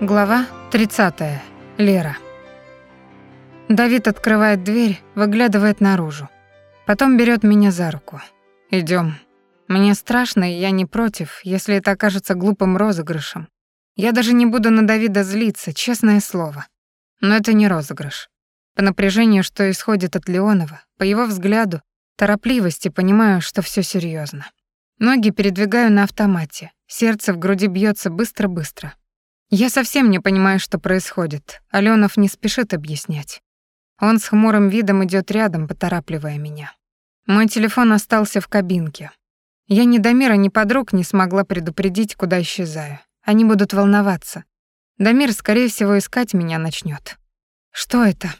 Глава 30. Лера. Давид открывает дверь, выглядывает наружу. Потом берет меня за руку. Идем. Мне страшно, и я не против, если это окажется глупым розыгрышем. Я даже не буду на Давида злиться, честное слово. Но это не розыгрыш. По напряжению, что исходит от Леонова, по его взгляду, торопливости, понимаю, что все серьезно. Ноги передвигаю на автомате, сердце в груди бьется быстро-быстро. Я совсем не понимаю, что происходит. Алёнов не спешит объяснять. Он с хмурым видом идёт рядом, поторапливая меня. Мой телефон остался в кабинке. Я ни Дамира, ни подруг не смогла предупредить, куда исчезаю. Они будут волноваться. Дамир, скорее всего, искать меня начнёт. Что это?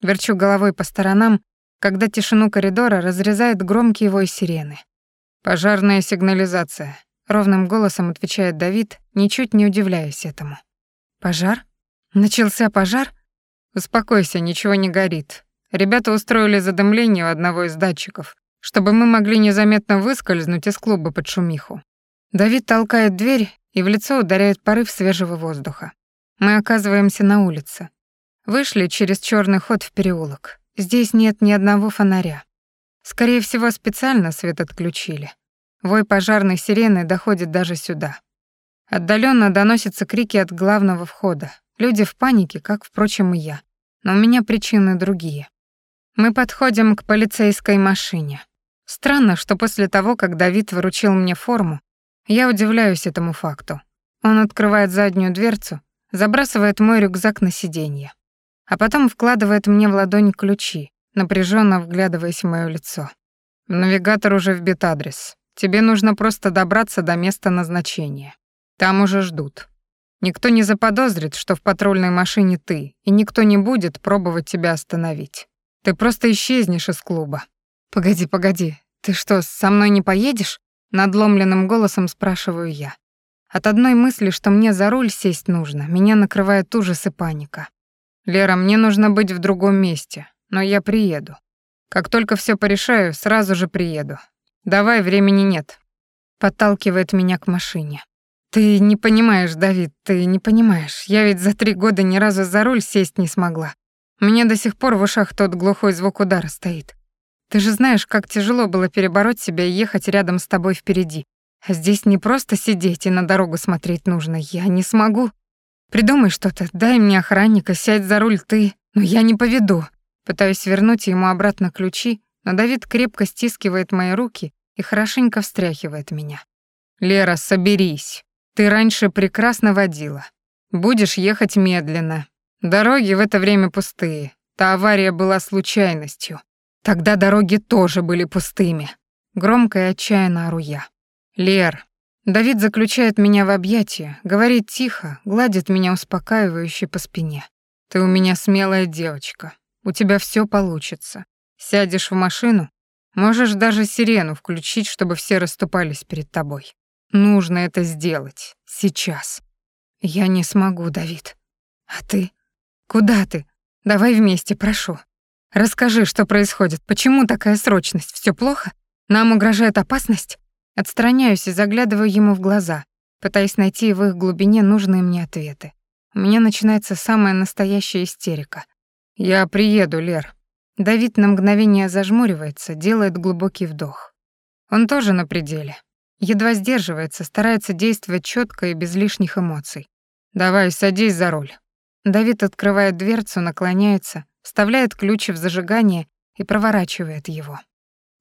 Верчу головой по сторонам, когда тишину коридора разрезает громкий вой сирены. Пожарная сигнализация. Ровным голосом отвечает Давид, ничуть не удивляясь этому. Пожар? Начался пожар? Успокойся, ничего не горит. Ребята устроили задымление у одного из датчиков, чтобы мы могли незаметно выскользнуть из клуба под шумиху. Давид толкает дверь и в лицо ударяет порыв свежего воздуха. Мы оказываемся на улице. Вышли через черный ход в переулок. Здесь нет ни одного фонаря. Скорее всего, специально свет отключили. Вой пожарной сирены доходит даже сюда. Отдаленно доносятся крики от главного входа. Люди в панике, как, впрочем, и я. Но у меня причины другие. Мы подходим к полицейской машине. Странно, что после того, как Давид выручил мне форму, я удивляюсь этому факту. Он открывает заднюю дверцу, забрасывает мой рюкзак на сиденье, а потом вкладывает мне в ладонь ключи, напряженно вглядываясь в моё лицо. Навигатор уже вбит адрес. Тебе нужно просто добраться до места назначения. Там уже ждут. Никто не заподозрит, что в патрульной машине ты, и никто не будет пробовать тебя остановить. Ты просто исчезнешь из клуба. Погоди, погоди. Ты что, со мной не поедешь? надломленным голосом спрашиваю я. От одной мысли, что мне за руль сесть нужно, меня накрывает ужас и паника. Лера, мне нужно быть в другом месте, но я приеду. Как только все порешаю, сразу же приеду. Давай, времени нет. Подталкивает меня к машине. Ты не понимаешь, Давид, ты не понимаешь. Я ведь за три года ни разу за руль сесть не смогла. Мне до сих пор в ушах тот глухой звук удара стоит. Ты же знаешь, как тяжело было перебороть себя и ехать рядом с тобой впереди. А здесь не просто сидеть и на дорогу смотреть нужно. Я не смогу. Придумай что-то, дай мне охранника, сядь за руль ты. Но я не поведу. Пытаюсь вернуть ему обратно ключи, но Давид крепко стискивает мои руки и хорошенько встряхивает меня. «Лера, соберись. Ты раньше прекрасно водила. Будешь ехать медленно. Дороги в это время пустые. Та авария была случайностью. Тогда дороги тоже были пустыми». Громко и отчаянно ору я. «Лер». Давид заключает меня в объятия, говорит тихо, гладит меня успокаивающе по спине. «Ты у меня смелая девочка. У тебя все получится. Сядешь в машину, можешь даже сирену включить, чтобы все расступались перед тобой. Нужно это сделать. Сейчас. Я не смогу, Давид. А ты? Куда ты? Давай вместе, прошу. Расскажи, что происходит. Почему такая срочность? Все плохо? Нам угрожает опасность? Отстраняюсь и заглядываю ему в глаза, пытаясь найти в их глубине нужные мне ответы. У меня начинается самая настоящая истерика. Я приеду, Лер. Давид на мгновение зажмуривается, делает глубокий вдох. Он тоже на пределе. Едва сдерживается, старается действовать четко и без лишних эмоций. «Давай, садись за руль». Давид открывает дверцу, наклоняется, вставляет ключ в зажигание и проворачивает его.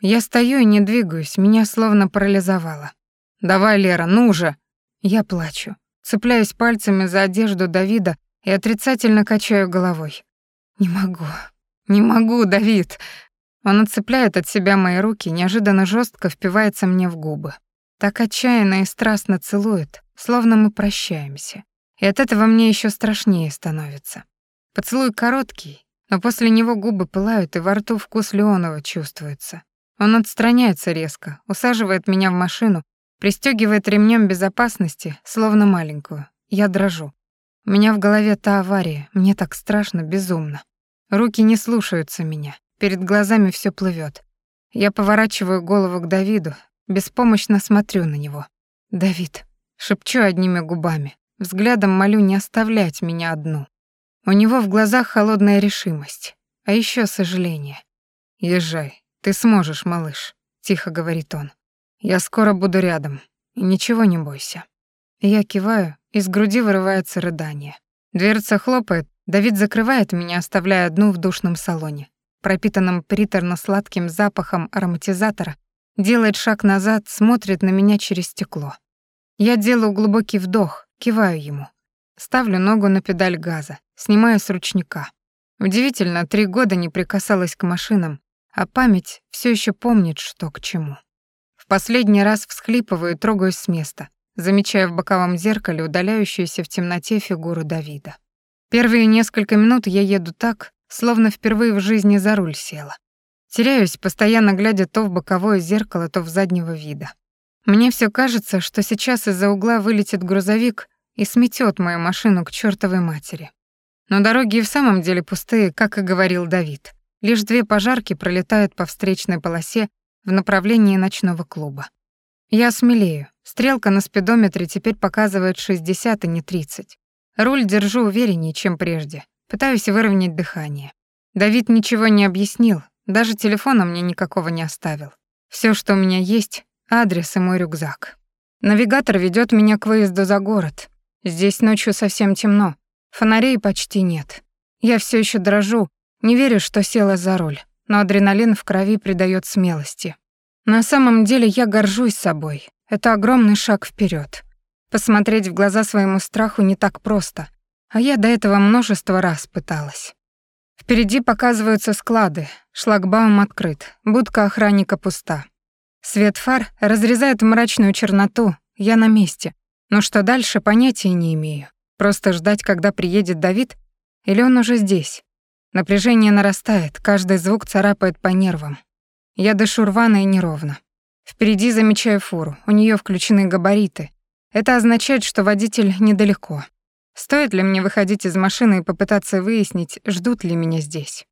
Я стою и не двигаюсь, меня словно парализовало. «Давай, Лера, ну же!» Я плачу, цепляюсь пальцами за одежду Давида и отрицательно качаю головой. «Не могу, «Не могу, Давид!» Он отцепляет от себя мои руки, неожиданно жестко впивается мне в губы. Так отчаянно и страстно целует, словно мы прощаемся. И от этого мне еще страшнее становится. Поцелуй короткий, но после него губы пылают, и во рту вкус Леонова чувствуется. Он отстраняется резко, усаживает меня в машину, пристегивает ремнем безопасности, словно маленькую. Я дрожу. У меня в голове та авария, мне так страшно, безумно. Руки не слушаются меня, перед глазами все плывет. Я поворачиваю голову к Давиду, беспомощно смотрю на него. «Давид», — шепчу одними губами, взглядом молю не оставлять меня одну. У него в глазах холодная решимость, а еще сожаление. «Езжай, ты сможешь, малыш», — тихо говорит он. «Я скоро буду рядом, и ничего не бойся». Я киваю, из груди вырывается рыдание. Дверца хлопает, Давид закрывает меня, оставляя одну в душном салоне, пропитанном приторно-сладким запахом ароматизатора, делает шаг назад, смотрит на меня через стекло. Я делаю глубокий вдох, киваю ему. Ставлю ногу на педаль газа, снимаю с ручника. Удивительно, три года не прикасалась к машинам, а память все еще помнит, что к чему. В последний раз всхлипываю и трогаюсь с места, замечая в боковом зеркале удаляющуюся в темноте фигуру Давида. Первые несколько минут я еду так, словно впервые в жизни за руль села. Теряюсь, постоянно глядя то в боковое зеркало, то в заднего вида. Мне все кажется, что сейчас из-за угла вылетит грузовик и сметет мою машину к чертовой матери. Но дороги и в самом деле пустые, как и говорил Давид. Лишь две пожарки пролетают по встречной полосе в направлении ночного клуба. Я смелею. Стрелка на спидометре теперь показывает 60, а не 30. Руль держу увереннее, чем прежде. Пытаюсь выровнять дыхание. Давид ничего не объяснил, даже телефона мне никакого не оставил. Все, что у меня есть, адрес и мой рюкзак. Навигатор ведет меня к выезду за город. Здесь ночью совсем темно, фонарей почти нет. Я все еще дрожу, не верю, что села за руль, но адреналин в крови придает смелости. На самом деле я горжусь собой. Это огромный шаг вперед. Посмотреть в глаза своему страху не так просто, а я до этого множество раз пыталась. Впереди показываются склады, шлагбаум открыт, будка охранника пуста. Свет фар разрезает мрачную черноту, я на месте, но что дальше, понятия не имею. Просто ждать, когда приедет Давид, или он уже здесь? Напряжение нарастает, каждый звук царапает по нервам. Я дышу рвано и неровно. Впереди замечаю фуру, у нее включены габариты. Это означает, что водитель недалеко. Стоит ли мне выходить из машины и попытаться выяснить, ждут ли меня здесь?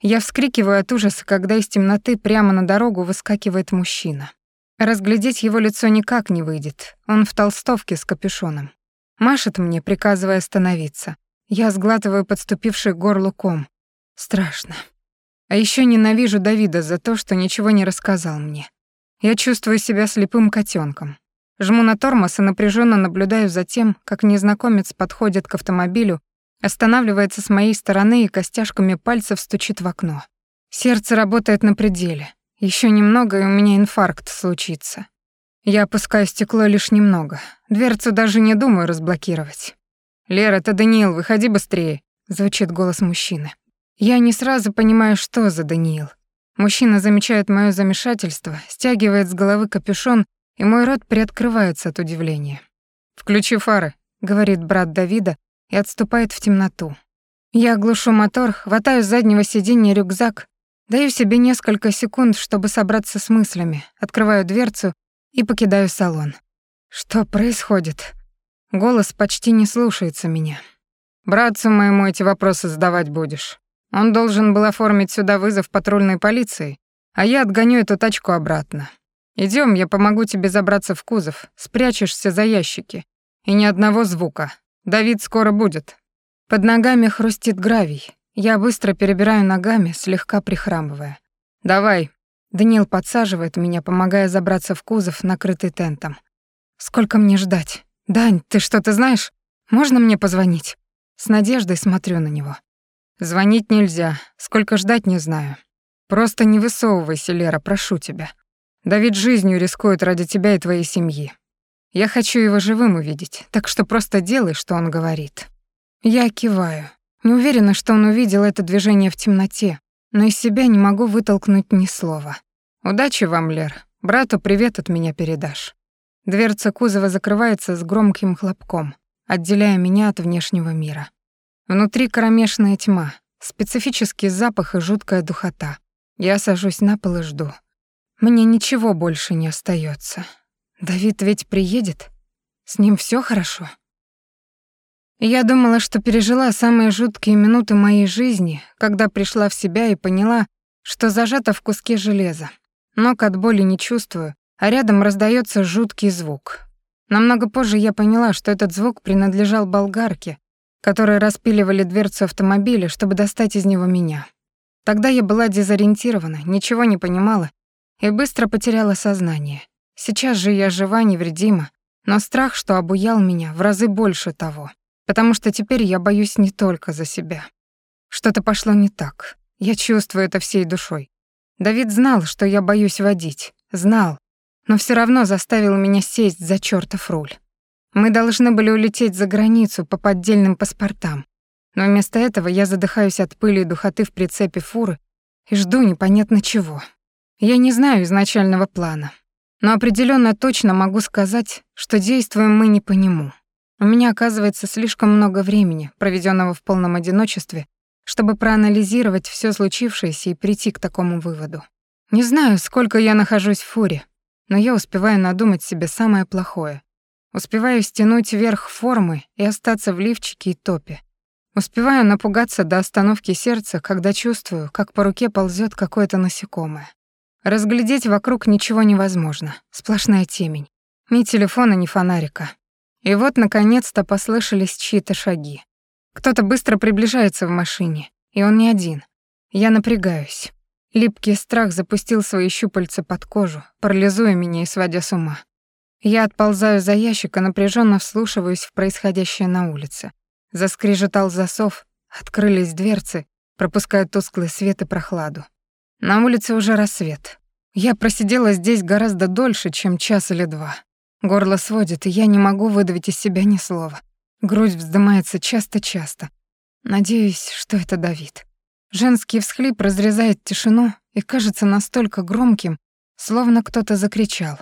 Я вскрикиваю от ужаса, когда из темноты прямо на дорогу выскакивает мужчина. Разглядеть его лицо никак не выйдет, он в толстовке с капюшоном. Машет мне, приказывая остановиться. Я сглатываю подступивший к ком. Страшно. А еще ненавижу Давида за то, что ничего не рассказал мне. Я чувствую себя слепым котенком. Жму на тормоз и напряженно наблюдаю за тем, как незнакомец подходит к автомобилю, останавливается с моей стороны и костяшками пальцев стучит в окно. Сердце работает на пределе. Еще немного, и у меня инфаркт случится. Я опускаю стекло лишь немного. Дверцу даже не думаю разблокировать. «Лера, это Даниил, выходи быстрее», — звучит голос мужчины. Я не сразу понимаю, что за Даниил. Мужчина замечает моё замешательство, стягивает с головы капюшон, и мой рот приоткрывается от удивления. «Включи фары», — говорит брат Давида и отступает в темноту. Я глушу мотор, хватаю с заднего сиденья рюкзак, даю себе несколько секунд, чтобы собраться с мыслями, открываю дверцу и покидаю салон. Что происходит? Голос почти не слушается меня. «Братцу моему эти вопросы задавать будешь. Он должен был оформить сюда вызов патрульной полиции, а я отгоню эту тачку обратно. Идем, я помогу тебе забраться в кузов, спрячешься за ящики. И ни одного звука. Давид скоро будет. Под ногами хрустит гравий. Я быстро перебираю ногами, слегка прихрамывая. Давай. Даниил подсаживает меня, помогая забраться в кузов, накрытый тентом. Сколько мне ждать? Дань, ты что-то знаешь? Можно мне позвонить? С надеждой смотрю на него. Звонить нельзя, сколько ждать не знаю. Просто не высовывайся, Лера, прошу тебя. Давид жизнью рискует ради тебя и твоей семьи. Я хочу его живым увидеть, так что просто делай, что он говорит. Я киваю. Не уверена, что он увидел это движение в темноте, но из себя не могу вытолкнуть ни слова. Удачи вам, Лер. Брату привет от меня передашь. Дверца кузова закрывается с громким хлопком, отделяя меня от внешнего мира. Внутри кромешная тьма, специфический запах и жуткая духота. Я сажусь на пол и жду. Мне ничего больше не остается. Давид ведь приедет? С ним все хорошо? Я думала, что пережила самые жуткие минуты моей жизни, когда пришла в себя и поняла, что зажата в куске железа. Ног от боли не чувствую, а рядом раздается жуткий звук. Намного позже я поняла, что этот звук принадлежал болгарке, которые распиливали дверцу автомобиля, чтобы достать из него меня. Тогда я была дезориентирована, ничего не понимала и быстро потеряла сознание. Сейчас же я жива, невредима, но страх, что обуял меня, в разы больше того, потому что теперь я боюсь не только за себя. Что-то пошло не так. Я чувствую это всей душой. Давид знал, что я боюсь водить. Знал. Но все равно заставил меня сесть за чертов руль. Мы должны были улететь за границу по поддельным паспортам. Но вместо этого я задыхаюсь от пыли и духоты в прицепе фуры и жду непонятно чего. Я не знаю изначального плана, но определенно точно могу сказать, что действуем мы не по нему. У меня оказывается слишком много времени, проведенного в полном одиночестве, чтобы проанализировать все случившееся и прийти к такому выводу. Не знаю, сколько я нахожусь в фуре, но я успеваю надумать себе самое плохое. Успеваю стянуть вверх формы и остаться в лифчике и топе. Успеваю напугаться до остановки сердца, когда чувствую, как по руке ползет какое-то насекомое. Разглядеть вокруг ничего невозможно, сплошная темень. Ни телефона, ни фонарика. И вот, наконец-то, послышались чьи-то шаги. Кто-то быстро приближается в машине, и он не один. Я напрягаюсь. Липкий страх запустил свои щупальца под кожу, парализуя меня и сводя с ума. Я отползаю за ящик и напряженно вслушиваюсь в происходящее на улице. Заскрежетал засов, открылись дверцы, пропуская тусклый свет и прохладу. На улице уже рассвет. Я просидела здесь гораздо дольше, чем час или два. Горло сводит, и я не могу выдавить из себя ни слова. Грудь вздымается часто-часто. Надеюсь, что это Давид. Женский всхлип разрезает тишину и кажется настолько громким, словно кто-то закричал.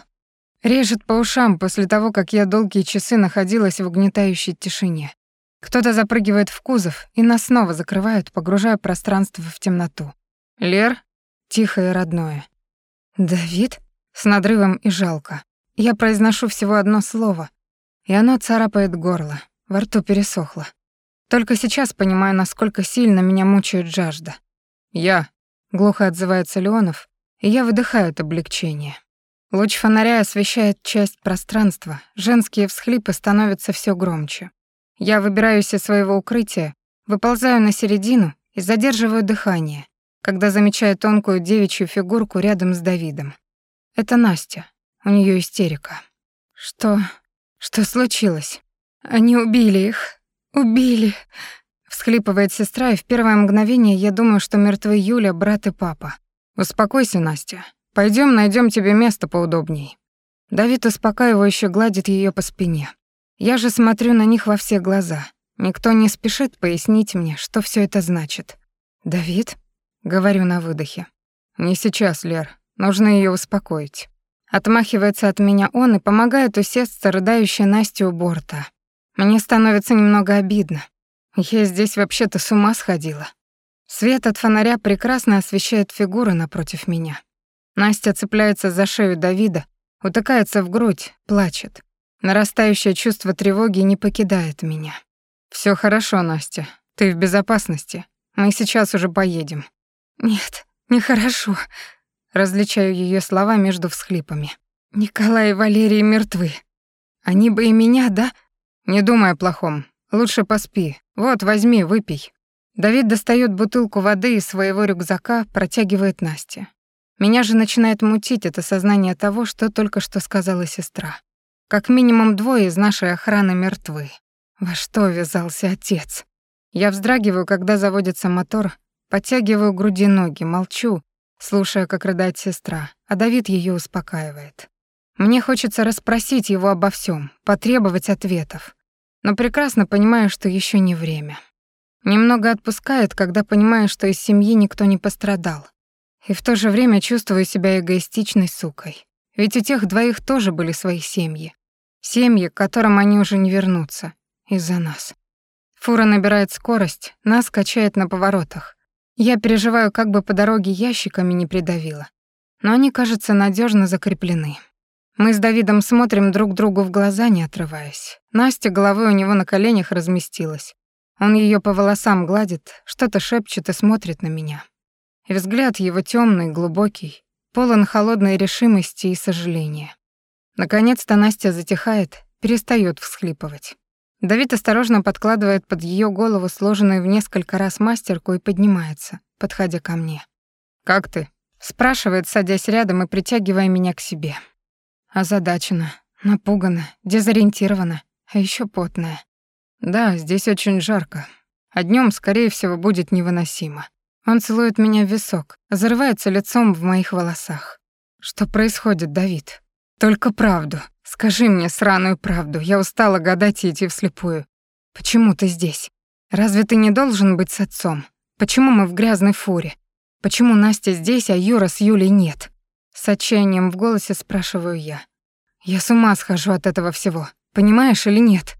Режет по ушам после того, как я долгие часы находилась в угнетающей тишине. Кто-то запрыгивает в кузов, и нас снова закрывают, погружая пространство в темноту. «Лер?» — тихое родное. «Давид?» — с надрывом и жалко. Я произношу всего одно слово, и оно царапает горло. Во рту пересохло. Только сейчас понимаю, насколько сильно меня мучает жажда. «Я», — глухо отзывается Леонов, и я выдыхаю от облегчения. Луч фонаря освещает часть пространства, женские всхлипы становятся все громче. Я выбираюсь из своего укрытия, выползаю на середину и задерживаю дыхание, когда замечаю тонкую девичью фигурку рядом с Давидом. Это Настя. У нее истерика. Что... что случилось? Они убили их. Убили. Всхлипывает сестра, и в первое мгновение я думаю, что мертвы Юля, брат и папа. Успокойся, Настя. Пойдем, найдем тебе место поудобней. Давид успокаивающе гладит ее по спине. Я же смотрю на них во все глаза. Никто не спешит пояснить мне, что все это значит. «Давид?» — говорю на выдохе. «Не сейчас, Лер. Нужно ее успокоить». Отмахивается от меня он и помогает усесться рыдающей Насте у борта. Мне становится немного обидно. Я здесь вообще-то с ума сходила. Свет от фонаря прекрасно освещает фигуру напротив меня. Настя цепляется за шею Давида, утыкается в грудь, плачет. Нарастающее чувство тревоги не покидает меня. Все хорошо, Настя. Ты в безопасности. Мы сейчас уже поедем». «Нет, нехорошо», — различаю ее слова между всхлипами. «Николай и Валерий мертвы. Они бы и меня, да?» «Не думай о плохом. Лучше поспи. Вот, возьми, выпей». Давид достает бутылку воды из своего рюкзака, протягивает Насте. Меня же начинает мутить это сознание того, что только что сказала сестра. Как минимум двое из нашей охраны мертвы. Во что вязался отец? Я вздрагиваю, когда заводится мотор, подтягиваю к груди ноги, молчу, слушая, как рыдает сестра, а Давид ее успокаивает. Мне хочется расспросить его обо всем, потребовать ответов. Но прекрасно понимаю, что еще не время. Немного отпускает, когда понимаю, что из семьи никто не пострадал. И в то же время чувствую себя эгоистичной сукой. Ведь у тех двоих тоже были свои семьи. Семьи, к которым они уже не вернутся. Из-за нас. Фура набирает скорость, нас качает на поворотах. Я переживаю, как бы по дороге ящиками не придавило. Но они, кажется, надежно закреплены. Мы с Давидом смотрим друг другу в глаза, не отрываясь. Настя головой у него на коленях разместилась. Он ее по волосам гладит, что-то шепчет и смотрит на меня. Взгляд его темный, глубокий, полон холодной решимости и сожаления. Наконец-то Настя затихает, перестает всхлипывать. Давид осторожно подкладывает под ее голову сложенную в несколько раз мастерку и поднимается, подходя ко мне. «Как ты?» — спрашивает, садясь рядом и притягивая меня к себе. Озадачена, напугана, дезориентирована, а еще потная. Да, здесь очень жарко. А днем, скорее всего, будет невыносимо. Он целует меня в висок, зарывается лицом в моих волосах. Что происходит, Давид? Только правду. Скажи мне сраную правду. Я устала гадать и идти вслепую. Почему ты здесь? Разве ты не должен быть с отцом? Почему мы в грязной фуре? Почему Настя здесь, а Юра с Юлей нет? С отчаянием в голосе спрашиваю я. Я с ума схожу от этого всего. Понимаешь или нет?